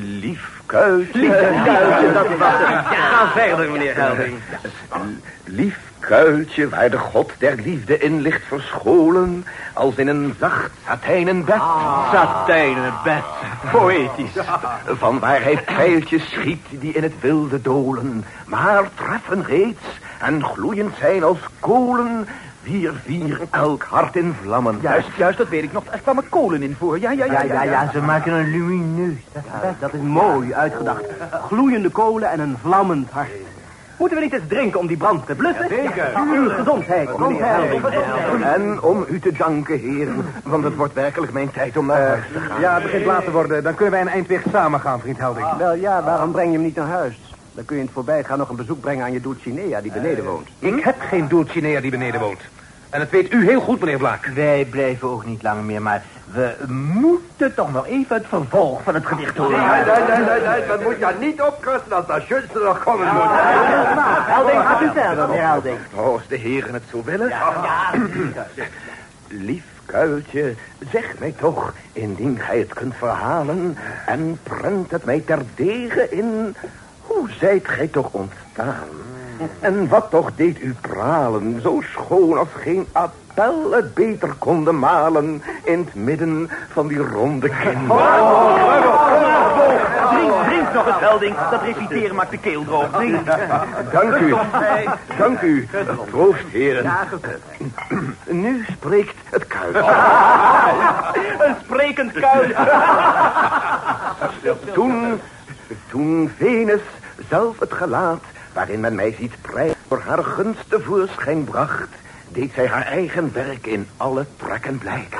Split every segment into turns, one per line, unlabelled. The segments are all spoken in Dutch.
Lief kuiltje.
Lief kuiltje, dat was het. Ga verder, meneer Helding.
Lief kuiltje waar de god der liefde in ligt verscholen... als in een zacht satijnen bed.
Ah. Satijnen bed. Poëtisch.
Van waar hij pijltjes schiet die in het wilde dolen... maar treffen reeds en gloeiend zijn als kolen... Vier, vier, elk hart in vlammen.
Juist, juist, dat weet ik nog. Er kwamen kolen in voor. Ja, ja, ja.
Ja, ja, ja, ze maken een lumineus. Dat, dat, dat is mooi uitgedacht. Gloeiende kolen en een vlammend hart.
Moeten we niet eens drinken om die brand te blussen?
Zeker. Uw gezondheid.
En om u te danken, heren, want het wordt werkelijk mijn tijd om naar huis te gaan.
Ja, het begint laat te worden. Dan kunnen wij een eindweg samen gaan, vriend Helding.
Wel ja, waarom breng je hem niet naar huis? Dan kun je in het voorbijgaan nog een bezoek brengen aan je Dulcinea die beneden woont.
Ik heb geen Dulcinea die beneden woont. En dat weet u heel goed, meneer Blaak.
Wij blijven ook niet lang meer, maar we moeten toch nog even het vervolg van het gedicht horen.
Nee, nee, nee, nee, nee. Dat moet je niet opkosten als dat schutste nog komen moet.
Helding, gaat u verder, meneer Helding.
Oh, als de heren het zo willen. Lief kuiltje, zeg mij toch, indien gij het kunt verhalen... en prent het mij terdege in... hoe zijt gij toch ontstaan? En wat toch deed u pralen, zo schoon als geen appel het beter konden malen... in het midden van die ronde kin.
Drink, drink nog eens, Helding. Dat reciteren maakt de keel droog. Drink.
Dank u. Dank u. Proost, heren. Nu spreekt het kuiltje.
Een sprekend kuil.
Toen, toen Venus zelf het gelaat, waarin men mij ziet prijzen, voor haar gunst tevoorschijn bracht, deed zij haar eigen werk in alle trekken blijken.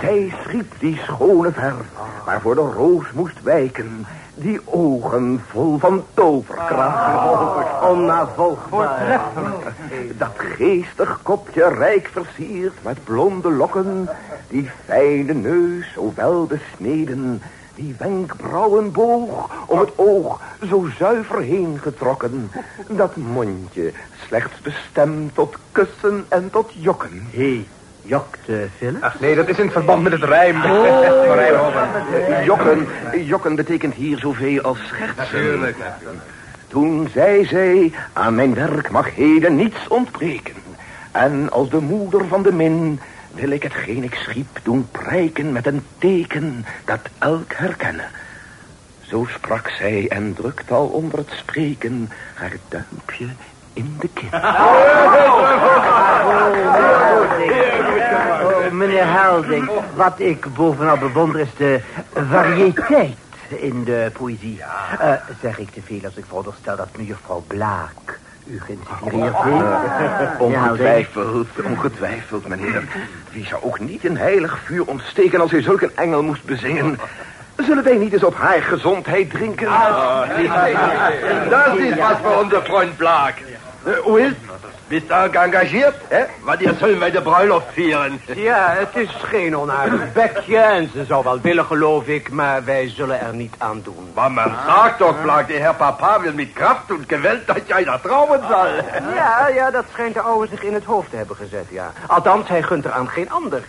Zij schiep die schone verf, waarvoor de roos moest wijken, die ogen vol van toverkracht.
Onnavolgbaar.
Dat geestig kopje rijk versierd met blonde lokken, die fijne neus zo wel besneden, die wenkbrauwenboog om het oog zo zuiver heen getrokken. Dat mondje slechts bestemd tot kussen en tot jokken.
Hé, hey, jokte Philip?
Ach nee, dat is in verband met het rijm.
Jokken, jokken betekent hier zoveel als schertsen. Toen zei zij, aan mijn werk mag heden niets ontbreken. En als de moeder van de min wil ik hetgeen ik schiep doen prijken met een teken dat elk herkennen. Zo sprak zij en drukt al onder het spreken haar duimpje in de kin.
Oh, meneer Helding, wat ik bovenal bewonder is de variëteit in de poëzie. Eh, zeg ik te veel als ik veronderstel dat mevrouw Blaak u geïnspireerd heeft?
Ongetwijfeld, ongetwijfeld, meneer. Wie zou ook niet in heilig vuur ontsteken als hij zulk een engel moest bezingen? Zullen wij niet eens op haar gezondheid drinken?
Dat is wat voor onze vriend Blaak. Eh, Hoe is het? Bist du geëngageerd, hè? Wanneer zullen wij de bruiloft vieren?
Ja, het is geen onaardig bekje en ze zou wel willen, geloof ik, maar wij zullen er niet aan doen.
Maar men sagt doch, Blaak, de heer papa wil met kracht en geweld dat jij daar trouwen zal.
Ja, ja, dat schijnt de oude zich in het hoofd te hebben gezet, ja. Althans, hij gunt er aan geen ander.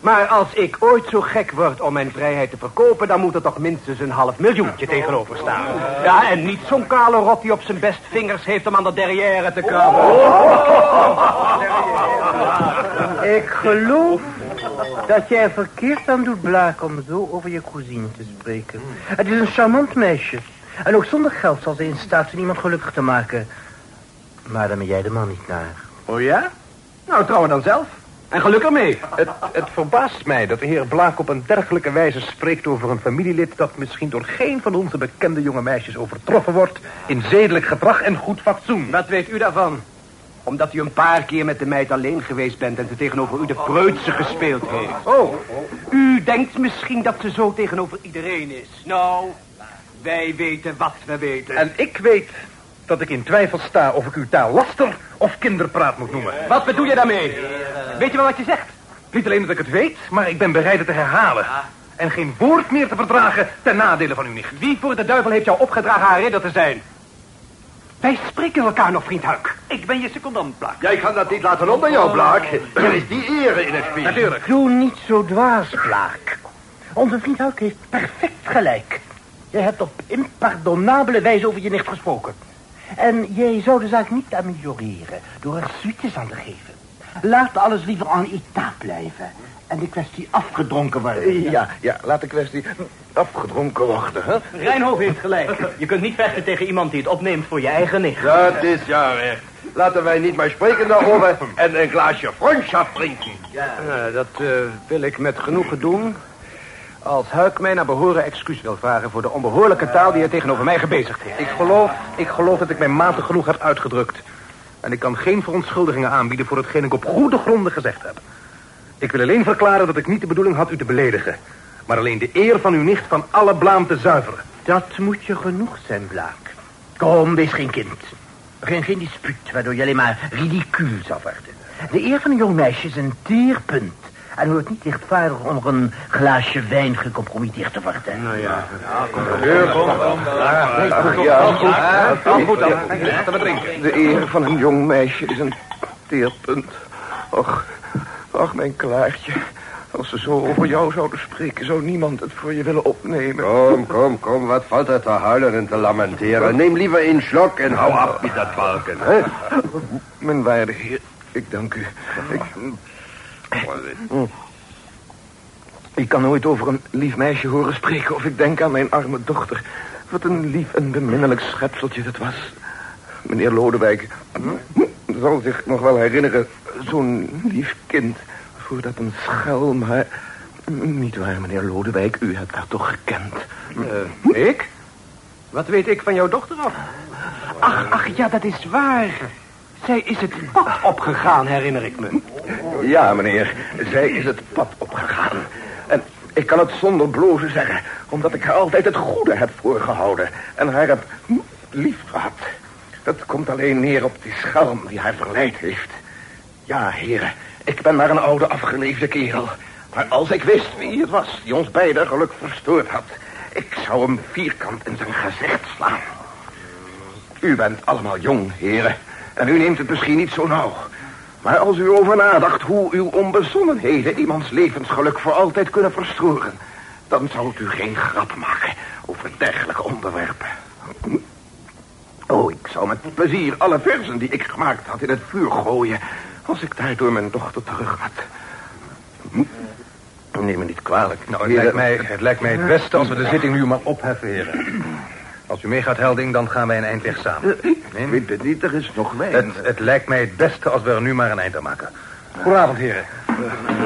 Maar als ik ooit zo gek word om mijn vrijheid te verkopen... dan moet er toch minstens een half miljoentje tegenover staan. Ja, en niet zo'n kale rot die op zijn best vingers heeft om aan de derrière te krabben.
Ik geloof dat jij er verkeerd aan doet, Blaak, om zo over je cousine te spreken. Het is een charmant meisje. En ook zonder geld zal ze in staat zijn iemand gelukkig te maken. Maar dan ben jij de man niet naar.
Oh ja? Nou, trouwen dan zelf. En geluk ermee.
Het, het verbaast mij dat de heer Blaak op een dergelijke wijze spreekt over een familielid... dat misschien door geen van onze bekende jonge meisjes overtroffen wordt... in zedelijk gedrag en goed fatsoen.
Wat weet u daarvan? Omdat u een paar keer met de meid alleen geweest bent... en ze tegenover u de preutse gespeeld heeft. Oh, u denkt misschien dat ze zo tegenover iedereen is. Nou, wij weten wat we weten.
En ik weet dat ik in twijfel sta of ik uw taal laster of kinderpraat moet noemen.
Wat bedoel je daarmee? Weet je wel wat je zegt?
Niet alleen dat ik het weet, maar ik ben bereid het te herhalen. En geen woord meer te verdragen ten nadele van uw nicht.
Wie voor de duivel heeft jou opgedragen haar ridder te zijn? Wij spreken elkaar nog, vriend Huik.
Ik ben je secondant, Blaak.
Jij kan dat niet laten onder jou, Blaak. Er is die ere in het spel.
Natuurlijk.
Doe niet zo dwaas, Blaak. Onze vriend Huik heeft perfect gelijk. Jij hebt op impardonabele wijze over je nicht gesproken. En jij zou de zaak niet amelioreren door er suites aan te geven. Laat alles liever en état blijven. En de kwestie afgedronken worden.
Ja, ja, laat de kwestie afgedronken worden, hè?
Rijnhoofd heeft gelijk. Je kunt niet vechten tegen iemand die het opneemt voor je eigen nicht.
Dat is ja recht. Laten wij niet maar spreken daarover en een glaasje vriendschap drinken.
Ja, dat eh, wil ik met genoegen doen. Als Huik mij naar behoren excuus wil vragen voor de onbehoorlijke taal die hij tegenover mij gebezigd heeft.
Ik geloof, ik geloof dat ik mij matig genoeg heb uitgedrukt. En ik kan geen verontschuldigingen aanbieden voor hetgeen ik op goede gronden gezegd heb. Ik wil alleen verklaren dat ik niet de bedoeling had u te beledigen. Maar alleen de eer van uw nicht van alle blaam te zuiveren.
Dat moet je genoeg zijn, Blaak. Kom, wees geen kind. Geen, geen dispuut, waardoor je alleen maar ridicuul zou worden. De eer van een jong meisje is een teerpunt. En hoort niet lichtvaardig onder een glaasje wijn gecompromitteerd te worden. Nou ja.
Ach ja, goed.
goed dan. Laten we drinken.
De eer van een jong meisje is een teerpunt. Och, ach, mijn Klaartje. Als ze zo over jou zouden spreken, zou niemand het voor je willen opnemen.
Kom, kom, kom, wat valt er te huilen en te lamenteren? Neem liever een slok en hou af met dat balken, hè?
Mijn waarde heer, ik dank u. Ik, ik kan nooit over een lief meisje horen spreken... of ik denk aan mijn arme dochter. Wat een lief en beminnelijk schepseltje dat was. Meneer Lodewijk zal zich nog wel herinneren... zo'n lief kind... voordat een schelm haar... Niet waar, meneer Lodewijk, u hebt haar toch gekend.
Eh, ik? Wat weet ik van jouw dochter af? Ach, ach, ja, dat is waar. Zij is het pad opgegaan, herinner ik me.
Ja, meneer, zij is het pad opgegaan. En ik kan het zonder blozen zeggen... omdat ik haar altijd het goede heb voorgehouden... en haar heb lief gehad. Dat komt alleen neer op die schelm die haar verleid heeft. Ja, heren, ik ben maar een oude afgeleefde kerel. Maar als ik wist wie het was die ons beiden geluk verstoord had... ik zou hem vierkant in zijn gezicht slaan. U bent allemaal jong, heren... En u neemt het misschien niet zo nauw. Maar als u over nadacht hoe uw onbezonnenheden iemands levensgeluk voor altijd kunnen verstoren... dan zou u geen grap maken over dergelijke onderwerpen. Oh, ik zou met plezier alle versen die ik gemaakt had in het vuur gooien... als ik daardoor mijn dochter terug had. Neem me niet kwalijk.
Nou, het lijkt, mij, het lijkt mij het beste als we de zitting nu maar opheffen, heren. Als u meegaat, Helding, dan gaan wij een eind weg samen.
Ik weet het niet, er is nog wijn.
Het, het lijkt mij het beste als we er nu maar een eind aan maken. Goedenavond, heren.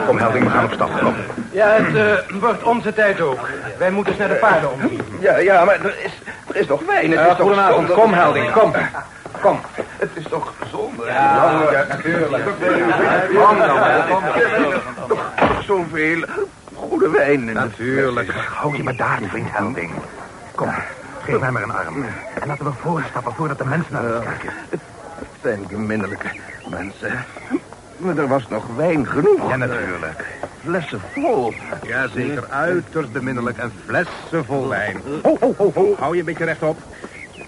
Kom, Helding, we gaan op stap. Kom.
Ja, het eh, wordt onze tijd ook. Wij moeten eens naar de paarden omzien.
Ja, ja, maar er is, er is nog wijn. Het
Uh,
is toch
goedenavond,
zonde-
kom, Helding, kom. Kom.
Het is toch zonde.
Ja, ja, natuurlijk.
Kom dan, kom. Toch, toch zoveel goede wijn.
Natuurlijk. Hou je maar daar, vriend Helding. Kom, geef mij maar een arm. En laten we voorstappen voordat de mensen naar ons kijken.
Het zijn beminnelijke mensen. Maar er was nog wijn genoeg.
Ja, natuurlijk.
Flessen vol.
Jazeker, uiterst beminnelijk en flessen vol wijn. Ho, ho, ho, ho. Hou je een beetje rechtop.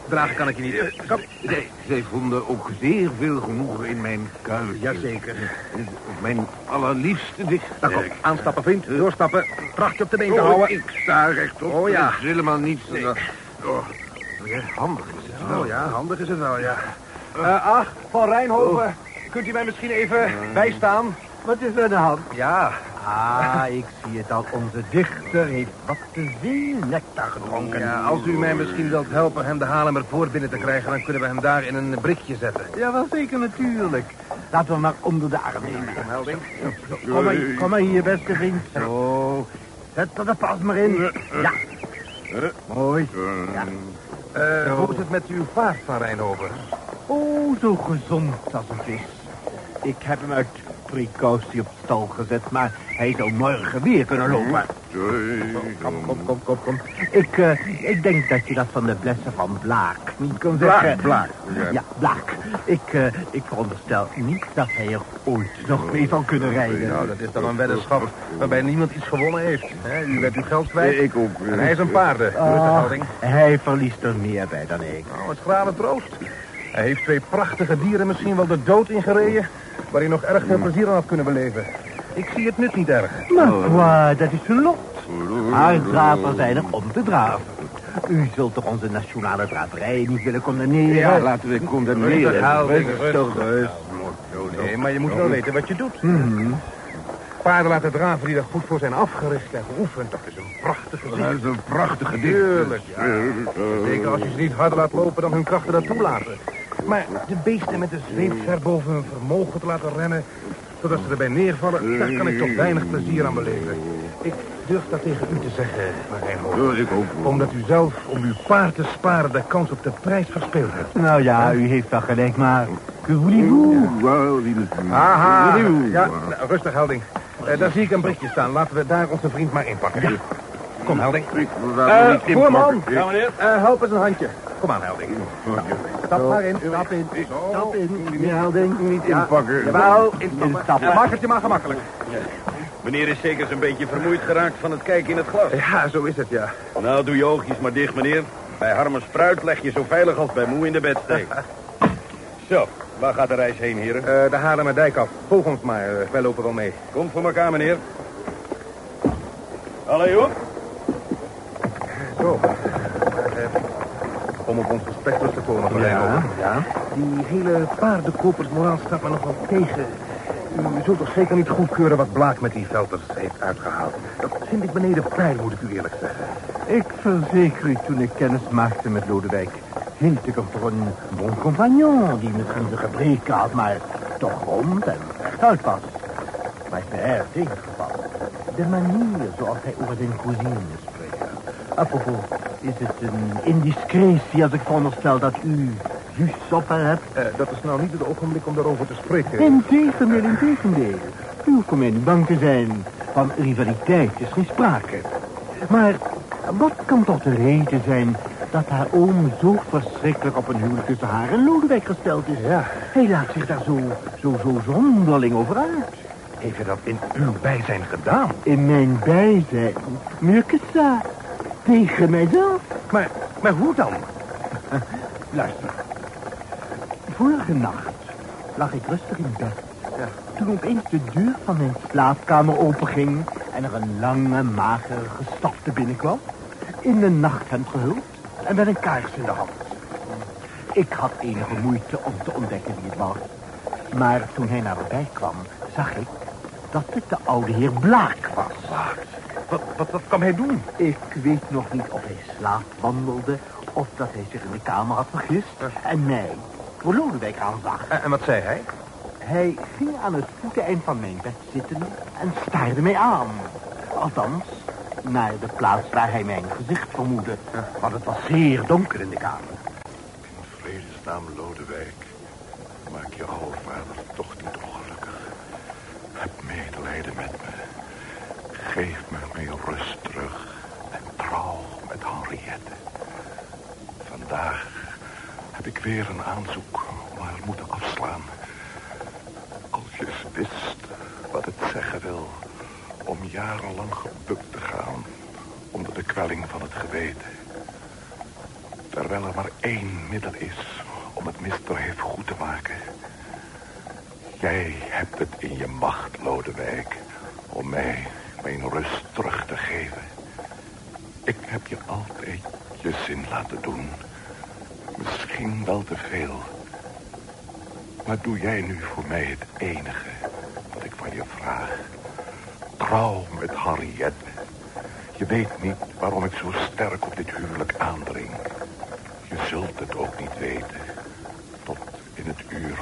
Dragen kan ik je niet. Kom.
Zij, zij vonden ook zeer veel genoegen in mijn kuiltje.
Jazeker.
Mijn allerliefste dichter.
Nou, kom, aanstappen, vriend. Doorstappen. Prachtje op de been te
Oh,
houden.
ik sta rechtop.
Oh, ja.
Dat is helemaal niets. Oh, ja, handig is het wel.
Oh ja, handig is het wel, ja. Eh ach, van Rijnhoven. Kunt u mij misschien even bijstaan?
Wat is er aan de hand?
Ja.
Ah, ik zie het al. Onze dichter heeft wat te veel nectar gedronken.
ja. Als u mij misschien wilt helpen hem de Haarlemmer voor binnen te krijgen... dan kunnen we hem daar in een brikje zetten.
Ja, wel zeker natuurlijk. Laten we hem maar onder de arm nemen. Kom maar, kom maar hier, beste vriend. Zo. Zet er de pas maar in. Ja. Mooi. Ja.
Eh, hoe is het met uw vaart van Rijnhoven?
Oh, zo gezond als een vis. Ik heb hem uit precautie op stal gezet, maar hij zou morgen weer kunnen lopen. Kom, kom, kom, kom, kom. Ik, eh, ik denk dat je dat van de blessen van Blaak niet kan zeggen.
Blaak.
Ja, Blaak. Ik, eh, ik veronderstel niet dat hij er ooit nog mee zal kunnen rijden.
Nou, dat is dan een weddenschap waarbij niemand iets gewonnen heeft. Hè, u bent uw geld kwijt.
Ik ook.
En hij is een paarden. De
Ah,
houding?
hij verliest er meer bij dan ik.
Nou, het grave troost. Hij heeft twee prachtige dieren misschien wel de dood ingereden... waar hij nog erg veel plezier aan had kunnen beleven. Ik zie het nut niet erg.
Maar quoi, dat is zijn lot. Zijn er om te draven. U zult toch onze nationale braverij niet willen condemneren?
Ja, laten we condemneren.
Rustig,
Rustig.
Nee, maar je moet wel weten wat je doet.
Mhm.
Paarden laten draven die er goed voor zijn afgericht en geoefend. Dat is een prachtige
Dat
ding.
is een prachtige ding.
Tuurlijk, ja. Zeker als je ze niet harder laat lopen dan hun krachten dat toelaten. Maar de beesten met de zweep ver boven hun vermogen te laten rennen... zodat ze erbij neervallen, daar kan ik toch weinig plezier aan beleven. Ik durf dat tegen u te zeggen, Marijn Hoog.
Ja, ik ook.
Omdat u zelf, om uw paard te sparen, de kans op de prijs verspeeld hebt.
Nou ja, u heeft wel gelijk, maar...
Aha, ja, nou, rustig, Helding. Eh, daar zie ik een briefje staan. Laten we daar onze vriend maar inpakken. Kom, Helding. Eh,
niet in
voorman. Ja, meneer. Eh, help eens een handje. Kom aan, Helding. Stap maar in.
Stap in, stap in, meneer Helding.
Niet inpakken.
Jawel, instappen.
Instappen.
Maak het je maar gemakkelijk.
Meneer is zeker zo'n beetje vermoeid geraakt van het kijken in het glas.
Ja, zo is het, ja.
Nou, doe je oogjes maar dicht, meneer. Bij Harmen Spruit leg je zo veilig als bij Moe in de bedsteek. Zo, waar gaat de reis heen, heren?
Eh de Haarlemmerdijk af. Volg ons maar. eh, wij lopen wel mee.
Komt voor elkaar, meneer. Allee, hoor.
Zo. Om op ons terug te komen,
Ja,
Hoog.
ja.
Die hele paardenkopersmoraal staat me nog wel tegen. U zult toch zeker niet goedkeuren wat Blaak met die velters heeft uitgehaald. Dat vind ik beneden pijl, moet ik u eerlijk zeggen.
Ik verzeker u, toen ik kennis maakte met Lodewijk... hield ik hem voor een bon compagnon... die misschien zijn gebreken had, maar toch rond en rechtuit was. Maar ik ben erg tegengevallen. De manier zoals hij over zijn cousine spreekt. Apropos, is het een indiscretie als ik veronderstel dat u juist op haar hebt?
Eh, dat is nou niet het ogenblik om daarover te spreken.
Integendeel, integendeel. U hoeft voor mij niet bang te zijn. Van rivaliteit is geen sprake. Maar wat kan toch de reden zijn dat haar oom zo verschrikkelijk op een huwelijk tussen haar en Lodewijk gesteld is?
Ja.
Hij laat zich daar zo, zo, zo zonderling over uit.
Heeft hij dat in uw bijzijn gedaan?
In mijn bijzijn, que Tegen mijzelf.
Maar, maar hoe dan?
Luister. Vorige nacht lag ik rustig in bed. Toen opeens de deur van mijn slaapkamer openging... en er een lange, magere gestafte binnenkwam. In een nachthemd gehuld en met een kaars in de hand. Ik had enige moeite om te ontdekken wie het was. Maar toen hij naderbij kwam, zag ik dat het de oude heer Blaak was.
Wat, wat, wat kwam hij doen?
Ik weet nog niet of hij slaapwandelde... of dat hij zich in de kamer had vergist... en mij voor Lodewijk aanzag.
En, en wat zei hij?
Hij ging aan het voeteneind van mijn bed zitten en staarde mij aan. Althans, naar de plaats waar hij mijn gezicht vermoedde. Want het was zeer donker in de kamer.
In vredesnaam, Lodewijk, maak je oude vader toch niet ongelukkig. Heb medelijden met me. Geef me mijn rust terug en trouw met Henriette. Vandaag heb ik weer een aanzoek om haar moeten afslaan. Als je wist wat het zeggen wil om jarenlang gebukt te gaan onder de kwelling van het geweten. Terwijl er maar één middel is om het misdrijf goed te maken. Jij hebt het in je macht, Lodewijk, om mij mijn rust terug te geven. Ik heb je altijd je zin laten doen. Misschien wel te veel. Maar doe jij nu voor mij het enige wat ik van je vraag. Trouw met Henriette. Je weet niet waarom ik zo sterk op dit huwelijk aandring. Je zult het ook niet weten. Tot in het uur